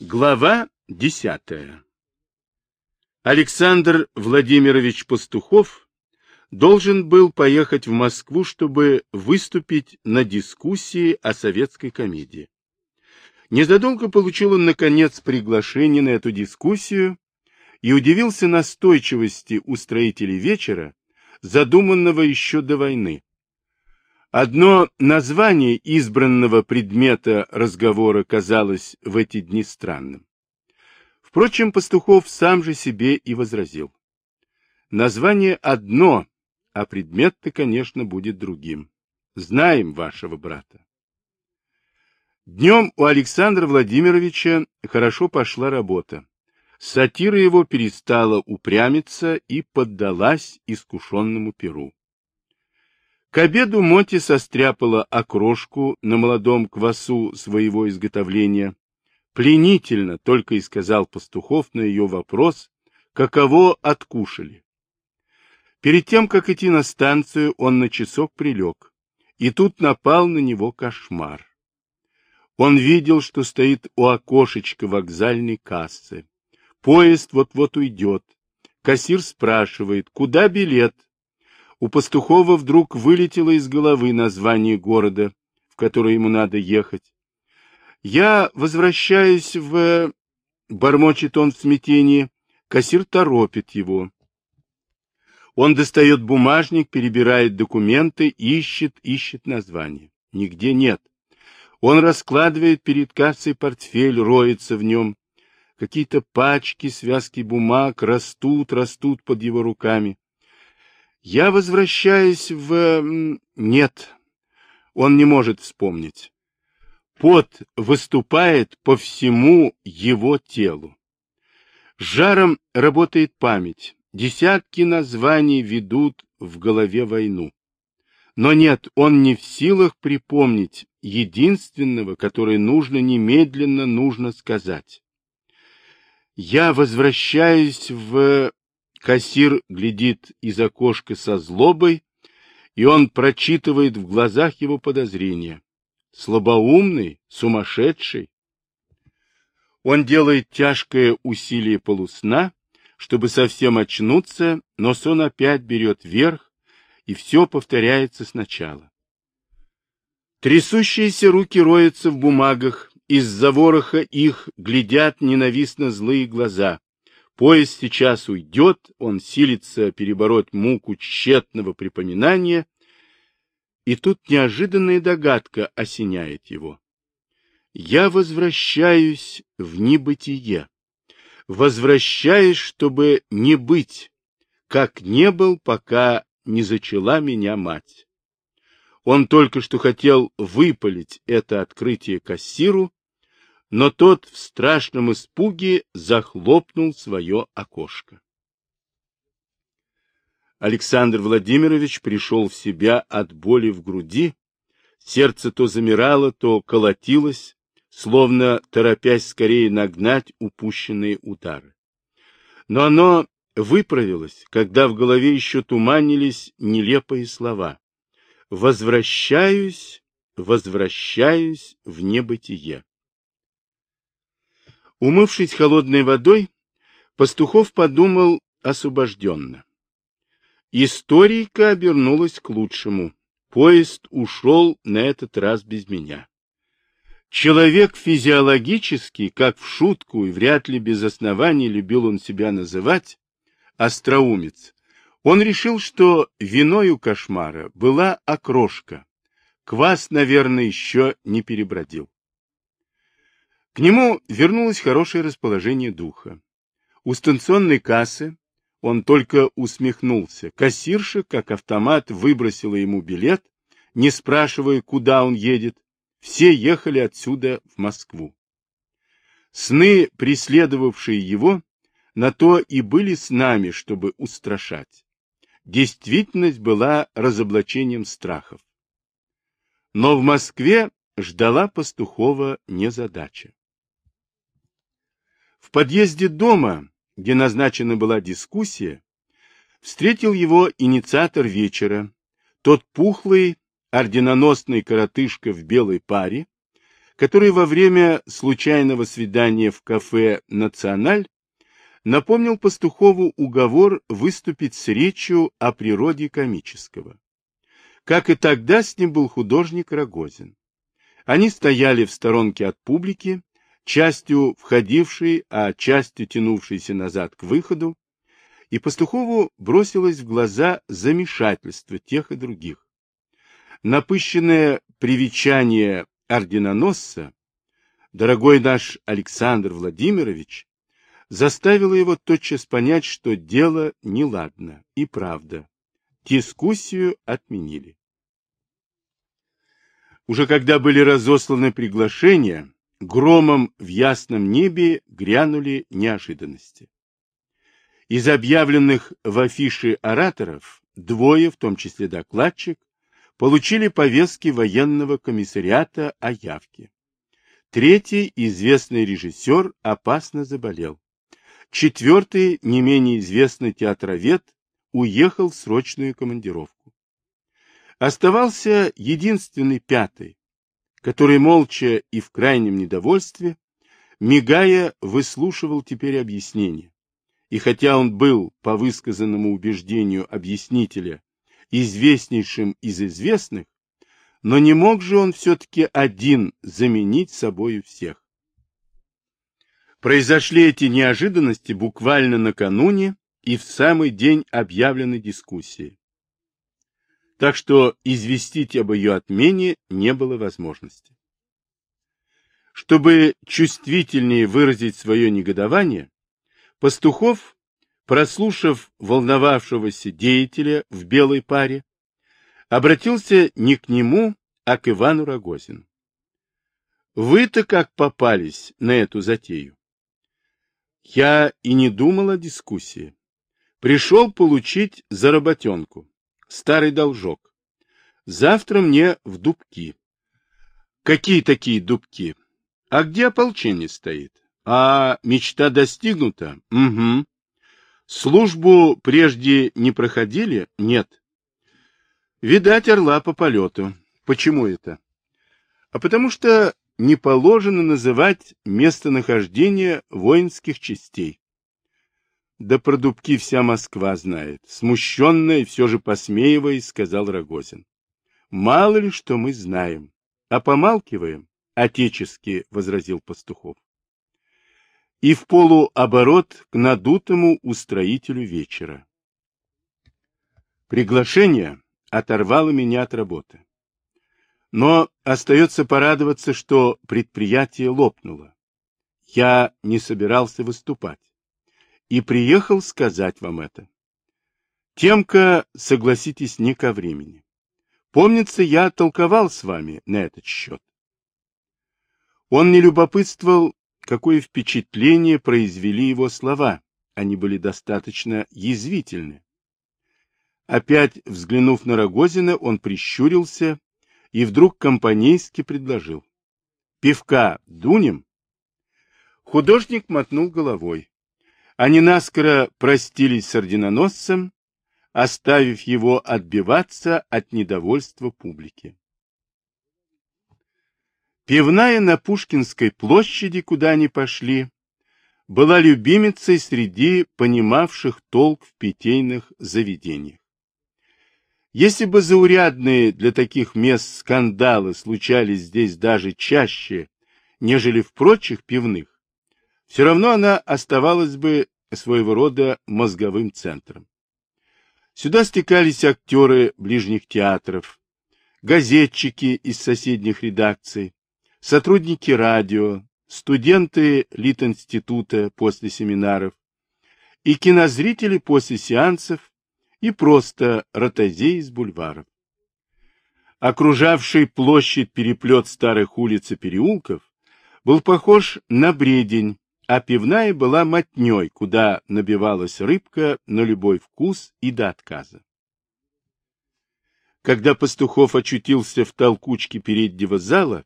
Глава десятая Александр Владимирович Пастухов должен был поехать в Москву, чтобы выступить на дискуссии о советской комедии. Незадолго получил он, наконец, приглашение на эту дискуссию и удивился настойчивости устроителей вечера, задуманного еще до войны. Одно название избранного предмета разговора казалось в эти дни странным. Впрочем, Пастухов сам же себе и возразил. Название одно, а предмет-то, конечно, будет другим. Знаем вашего брата. Днем у Александра Владимировича хорошо пошла работа. Сатира его перестала упрямиться и поддалась искушенному перу. К обеду Моти состряпала окрошку на молодом квасу своего изготовления. Пленительно, только и сказал Пастухов на ее вопрос, каково откушали. Перед тем, как идти на станцию, он на часок прилег, и тут напал на него кошмар. Он видел, что стоит у окошечка вокзальной кассы. Поезд вот-вот уйдет. Кассир спрашивает, куда билет? У Пастухова вдруг вылетело из головы название города, в который ему надо ехать. «Я возвращаюсь в...» — бормочет он в смятении. Кассир торопит его. Он достает бумажник, перебирает документы, ищет, ищет название. Нигде нет. Он раскладывает перед кассой портфель, роется в нем. Какие-то пачки, связки бумаг растут, растут под его руками. Я возвращаюсь в... Нет, он не может вспомнить. Пот выступает по всему его телу. Жаром работает память. Десятки названий ведут в голове войну. Но нет, он не в силах припомнить единственного, которое нужно немедленно нужно сказать. Я возвращаюсь в... Кассир глядит из окошка со злобой, и он прочитывает в глазах его подозрения. Слабоумный, сумасшедший. Он делает тяжкое усилие полусна, чтобы совсем очнуться, но сон опять берет верх, и все повторяется сначала. Трясущиеся руки роются в бумагах, из-за вороха их глядят ненавистно злые глаза. Поезд сейчас уйдет, он силится перебороть муку тщетного припоминания, и тут неожиданная догадка осеняет его. Я возвращаюсь в небытие. Возвращаюсь, чтобы не быть, как не был, пока не зачала меня мать. Он только что хотел выпалить это открытие кассиру, но тот в страшном испуге захлопнул свое окошко. Александр Владимирович пришел в себя от боли в груди, сердце то замирало, то колотилось, словно торопясь скорее нагнать упущенные удары. Но оно выправилось, когда в голове еще туманились нелепые слова. «Возвращаюсь, возвращаюсь в небытие». Умывшись холодной водой, Пастухов подумал освобожденно. Историка обернулась к лучшему. Поезд ушел на этот раз без меня. Человек физиологический, как в шутку и вряд ли без оснований любил он себя называть, остроумец, он решил, что виной у кошмара была окрошка. Квас, наверное, еще не перебродил. К нему вернулось хорошее расположение духа. У станционной кассы он только усмехнулся. Кассирша, как автомат, выбросила ему билет, не спрашивая, куда он едет. Все ехали отсюда в Москву. Сны, преследовавшие его, на то и были с нами, чтобы устрашать. Действительность была разоблачением страхов. Но в Москве ждала Пастухова незадача. В подъезде дома, где назначена была дискуссия, встретил его инициатор вечера, тот пухлый, орденоносный коротышка в белой паре, который во время случайного свидания в кафе «Националь» напомнил Пастухову уговор выступить с речью о природе комического. Как и тогда с ним был художник Рогозин. Они стояли в сторонке от публики, частью входившей, а частью тянувшейся назад к выходу, и Пастухову бросилось в глаза замешательство тех и других. Напыщенное привечание орденоносца, дорогой наш Александр Владимирович, заставило его тотчас понять, что дело неладно и правда. Дискуссию отменили. Уже когда были разосланы приглашения, громом в ясном небе грянули неожиданности. Из объявленных в афише ораторов двое, в том числе докладчик, получили повестки военного комиссариата о явке. Третий, известный режиссер, опасно заболел. Четвертый, не менее известный театровед, уехал в срочную командировку. Оставался единственный пятый, который молча и в крайнем недовольстве, мигая, выслушивал теперь объяснение. И хотя он был, по высказанному убеждению объяснителя, известнейшим из известных, но не мог же он все-таки один заменить собою всех. Произошли эти неожиданности буквально накануне и в самый день объявленной дискуссии. Так что известить об ее отмене не было возможности. Чтобы чувствительнее выразить свое негодование, Пастухов, прослушав волновавшегося деятеля в белой паре, обратился не к нему, а к Ивану Рогозину. Вы-то как попались на эту затею? Я и не думал о дискуссии. Пришел получить заработенку, старый должок. Завтра мне в дубки. Какие такие дубки? А где ополчение стоит? А мечта достигнута? Угу. Службу прежде не проходили? Нет. Видать, орла по полету. Почему это? А потому что не положено называть местонахождение воинских частей. Да про дубки вся Москва знает. Смущенно и все же посмеиваясь, сказал Рогозин. Мало ли что мы знаем, а помалкиваем, отечески возразил Пастухов и в полуоборот к надутому устроителю вечера. Приглашение оторвало меня от работы. Но остается порадоваться, что предприятие лопнуло. Я не собирался выступать. И приехал сказать вам это. Темка, согласитесь, не ко времени. Помнится, я толковал с вами на этот счет. Он не любопытствовал какое впечатление произвели его слова. Они были достаточно язвительны. Опять взглянув на Рогозина, он прищурился и вдруг компанейски предложил. «Пивка дунем?» Художник мотнул головой. Они наскоро простились с орденоносцем, оставив его отбиваться от недовольства публики. Пивная на Пушкинской площади, куда они пошли, была любимицей среди понимавших толк в питейных заведениях. Если бы заурядные для таких мест скандалы случались здесь даже чаще, нежели в прочих пивных, все равно она оставалась бы своего рода мозговым центром. Сюда стекались актеры ближних театров, газетчики из соседних редакций, сотрудники радио, студенты Литинститута после семинаров и кинозрители после сеансов и просто ротозеи из бульваров. Окружавший площадь переплет старых улиц и переулков был похож на бредень, а пивная была мотней, куда набивалась рыбка на любой вкус и до отказа. Когда Пастухов очутился в толкучке переднего зала,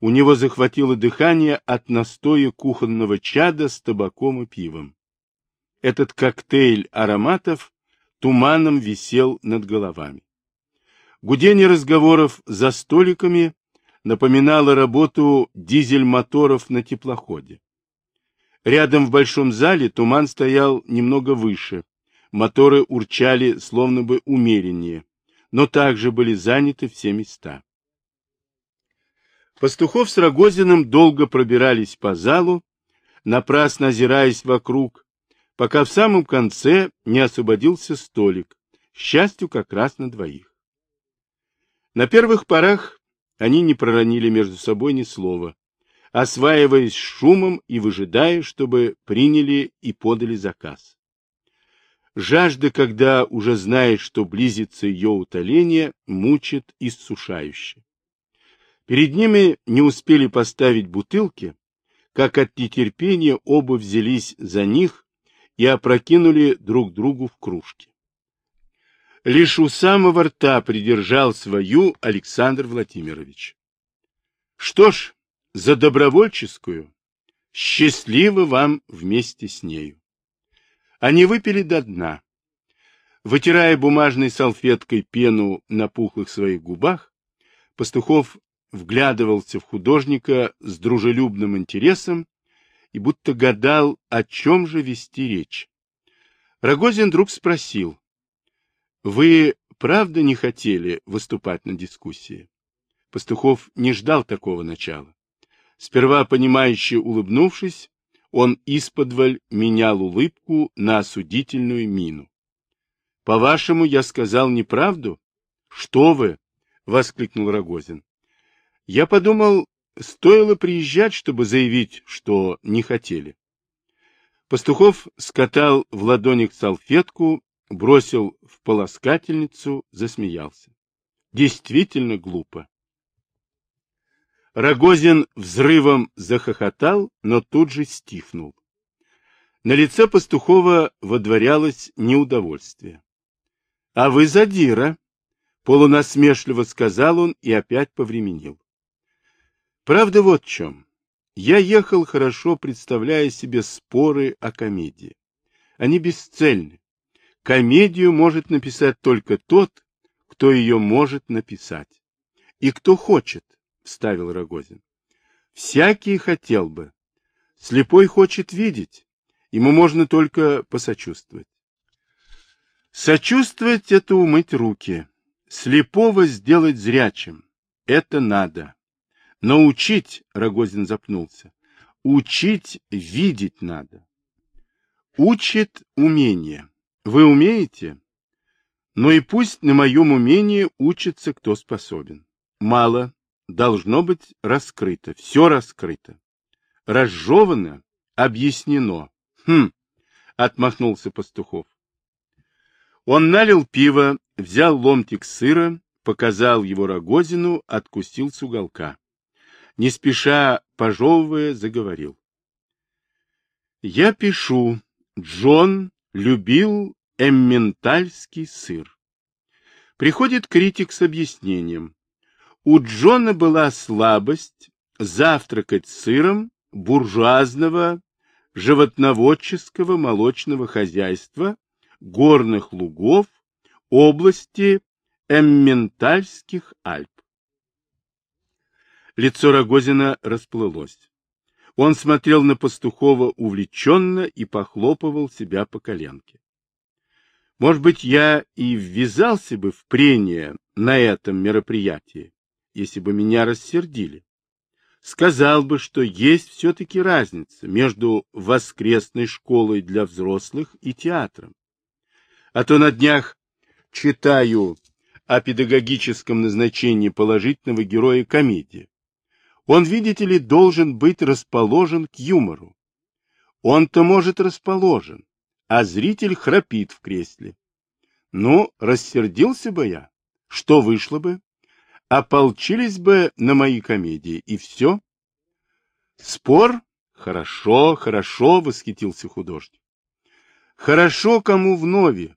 у него захватило дыхание от настоя кухонного чада с табаком и пивом. Этот коктейль ароматов туманом висел над головами. Гудение разговоров за столиками напоминала работу дизель-моторов на теплоходе. Рядом в большом зале туман стоял немного выше, моторы урчали словно бы умереннее, но также были заняты все места. Пастухов с Рогозиным долго пробирались по залу, напрасно озираясь вокруг, пока в самом конце не освободился столик, счастью, как раз на двоих. На первых порах они не проронили между собой ни слова, осваиваясь шумом и выжидая, чтобы приняли и подали заказ. Жажда, когда уже знаешь, что близится ее утоление, мучит иссушающе. Перед ними не успели поставить бутылки, как от нетерпения оба взялись за них и опрокинули друг другу в кружки. Лишь у самого рта придержал свою Александр Владимирович. Что ж, за добровольческую, счастливо вам вместе с нею. Они выпили до дна. Вытирая бумажной салфеткой пену на пухлых своих губах, Пастухов вглядывался в художника с дружелюбным интересом и будто гадал, о чем же вести речь. Рогозин вдруг спросил, «Вы правда не хотели выступать на дискуссии?» Пастухов не ждал такого начала. Сперва, понимающе улыбнувшись, он исподволь менял улыбку на осудительную мину. — По-вашему, я сказал неправду? — Что вы? — воскликнул Рогозин. — Я подумал, стоило приезжать, чтобы заявить, что не хотели. Пастухов скатал в ладонях салфетку, бросил в полоскательницу, засмеялся. Действительно глупо. Рогозин взрывом захохотал, но тут же стихнул. На лице Пастухова водворялось неудовольствие. — А вы задира, — полунасмешливо сказал он и опять повременил. — Правда вот в чем. Я ехал хорошо, представляя себе споры о комедии. Они бесцельны. Комедию может написать только тот, кто ее может написать. И кто хочет, — вставил Рогозин. — Всякий хотел бы. Слепой хочет видеть. Ему можно только посочувствовать. Сочувствовать — это умыть руки. Слепого сделать зрячим. Это надо. Научить, — Рогозин запнулся, — учить видеть надо. Учит умение. Вы умеете? Ну и пусть на моем умении учится, кто способен. Мало, должно быть раскрыто, все раскрыто. Разжевано, объяснено. Хм, отмахнулся Пастухов. Он налил пиво, взял ломтик сыра, показал его Рогозину, откусил с уголка. Не спеша, пожевывая, заговорил. Я пишу, Джон любил эмментальский сыр. Приходит критик с объяснением. У Джона была слабость завтракать сыром буржуазного животноводческого молочного хозяйства горных лугов области Эмментальских Альп. Лицо Рогозина расплылось. Он смотрел на Пастухова увлеченно и похлопывал себя по коленке. Может быть, я и ввязался бы в прение на этом мероприятии, если бы меня рассердили. Сказал бы, что есть все-таки разница между воскресной школой для взрослых и театром. А то на днях читаю о педагогическом назначении положительного героя комедии. Он, видите ли, должен быть расположен к юмору. Он-то, может, расположен, а зритель храпит в кресле. Ну, рассердился бы я. Что вышло бы? Ополчились бы на мои комедии, и все. Спор? Хорошо, хорошо, восхитился художник. Хорошо кому вновь,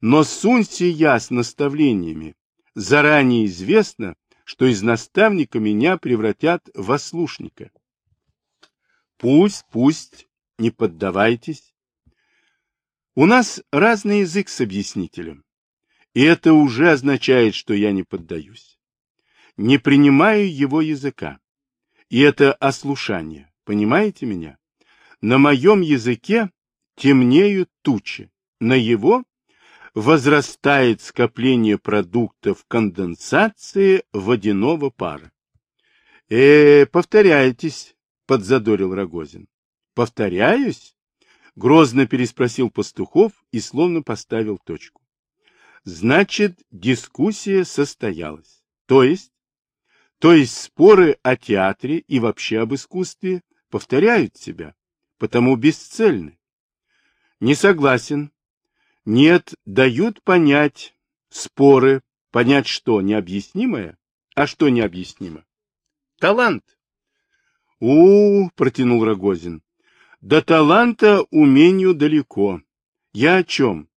но сунься я с наставлениями. Заранее известно, что из наставника меня превратят в ослушника. Пусть, пусть, не поддавайтесь. У нас разный язык с объяснителем, и это уже означает, что я не поддаюсь. Не принимаю его языка. И это ослушание, понимаете меня? На моем языке темнеют тучи, на его возрастает скопление продуктов конденсации водяного пара. Э, повторяйтесь, подзадорил Рогозин. Повторяюсь? Грозно переспросил Пастухов и словно поставил точку. Значит, дискуссия состоялась. То есть? То есть споры о театре и вообще об искусстве повторяют себя, потому бесцельны. Не согласен. Нет, дают понять споры, понять что необъяснимое, а что необъяснимо. Талант. У, -у протянул Рогозин. До таланта умению далеко. Я о чем?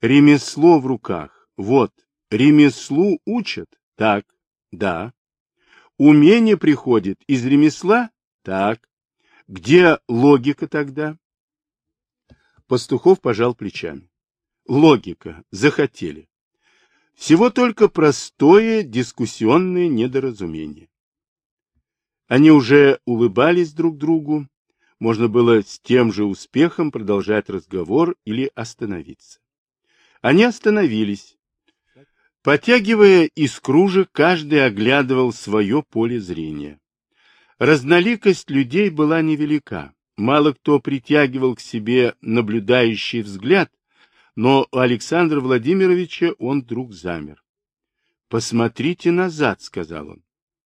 Ремесло в руках. Вот, ремеслу учат. Так, да. Умение приходит из ремесла? Так. Где логика тогда? Пастухов пожал плечами. Логика. Захотели. Всего только простое дискуссионное недоразумение. Они уже улыбались друг другу, можно было с тем же успехом продолжать разговор или остановиться. Они остановились. Потягивая из кружек, каждый оглядывал свое поле зрения. Разноликость людей была невелика. Мало кто притягивал к себе наблюдающий взгляд, но у Александра Владимировича он вдруг замер. «Посмотрите назад», — сказал он.